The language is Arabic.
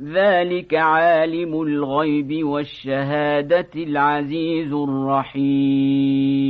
ذلك عالم الغيب والشهادة العزيز الرحيم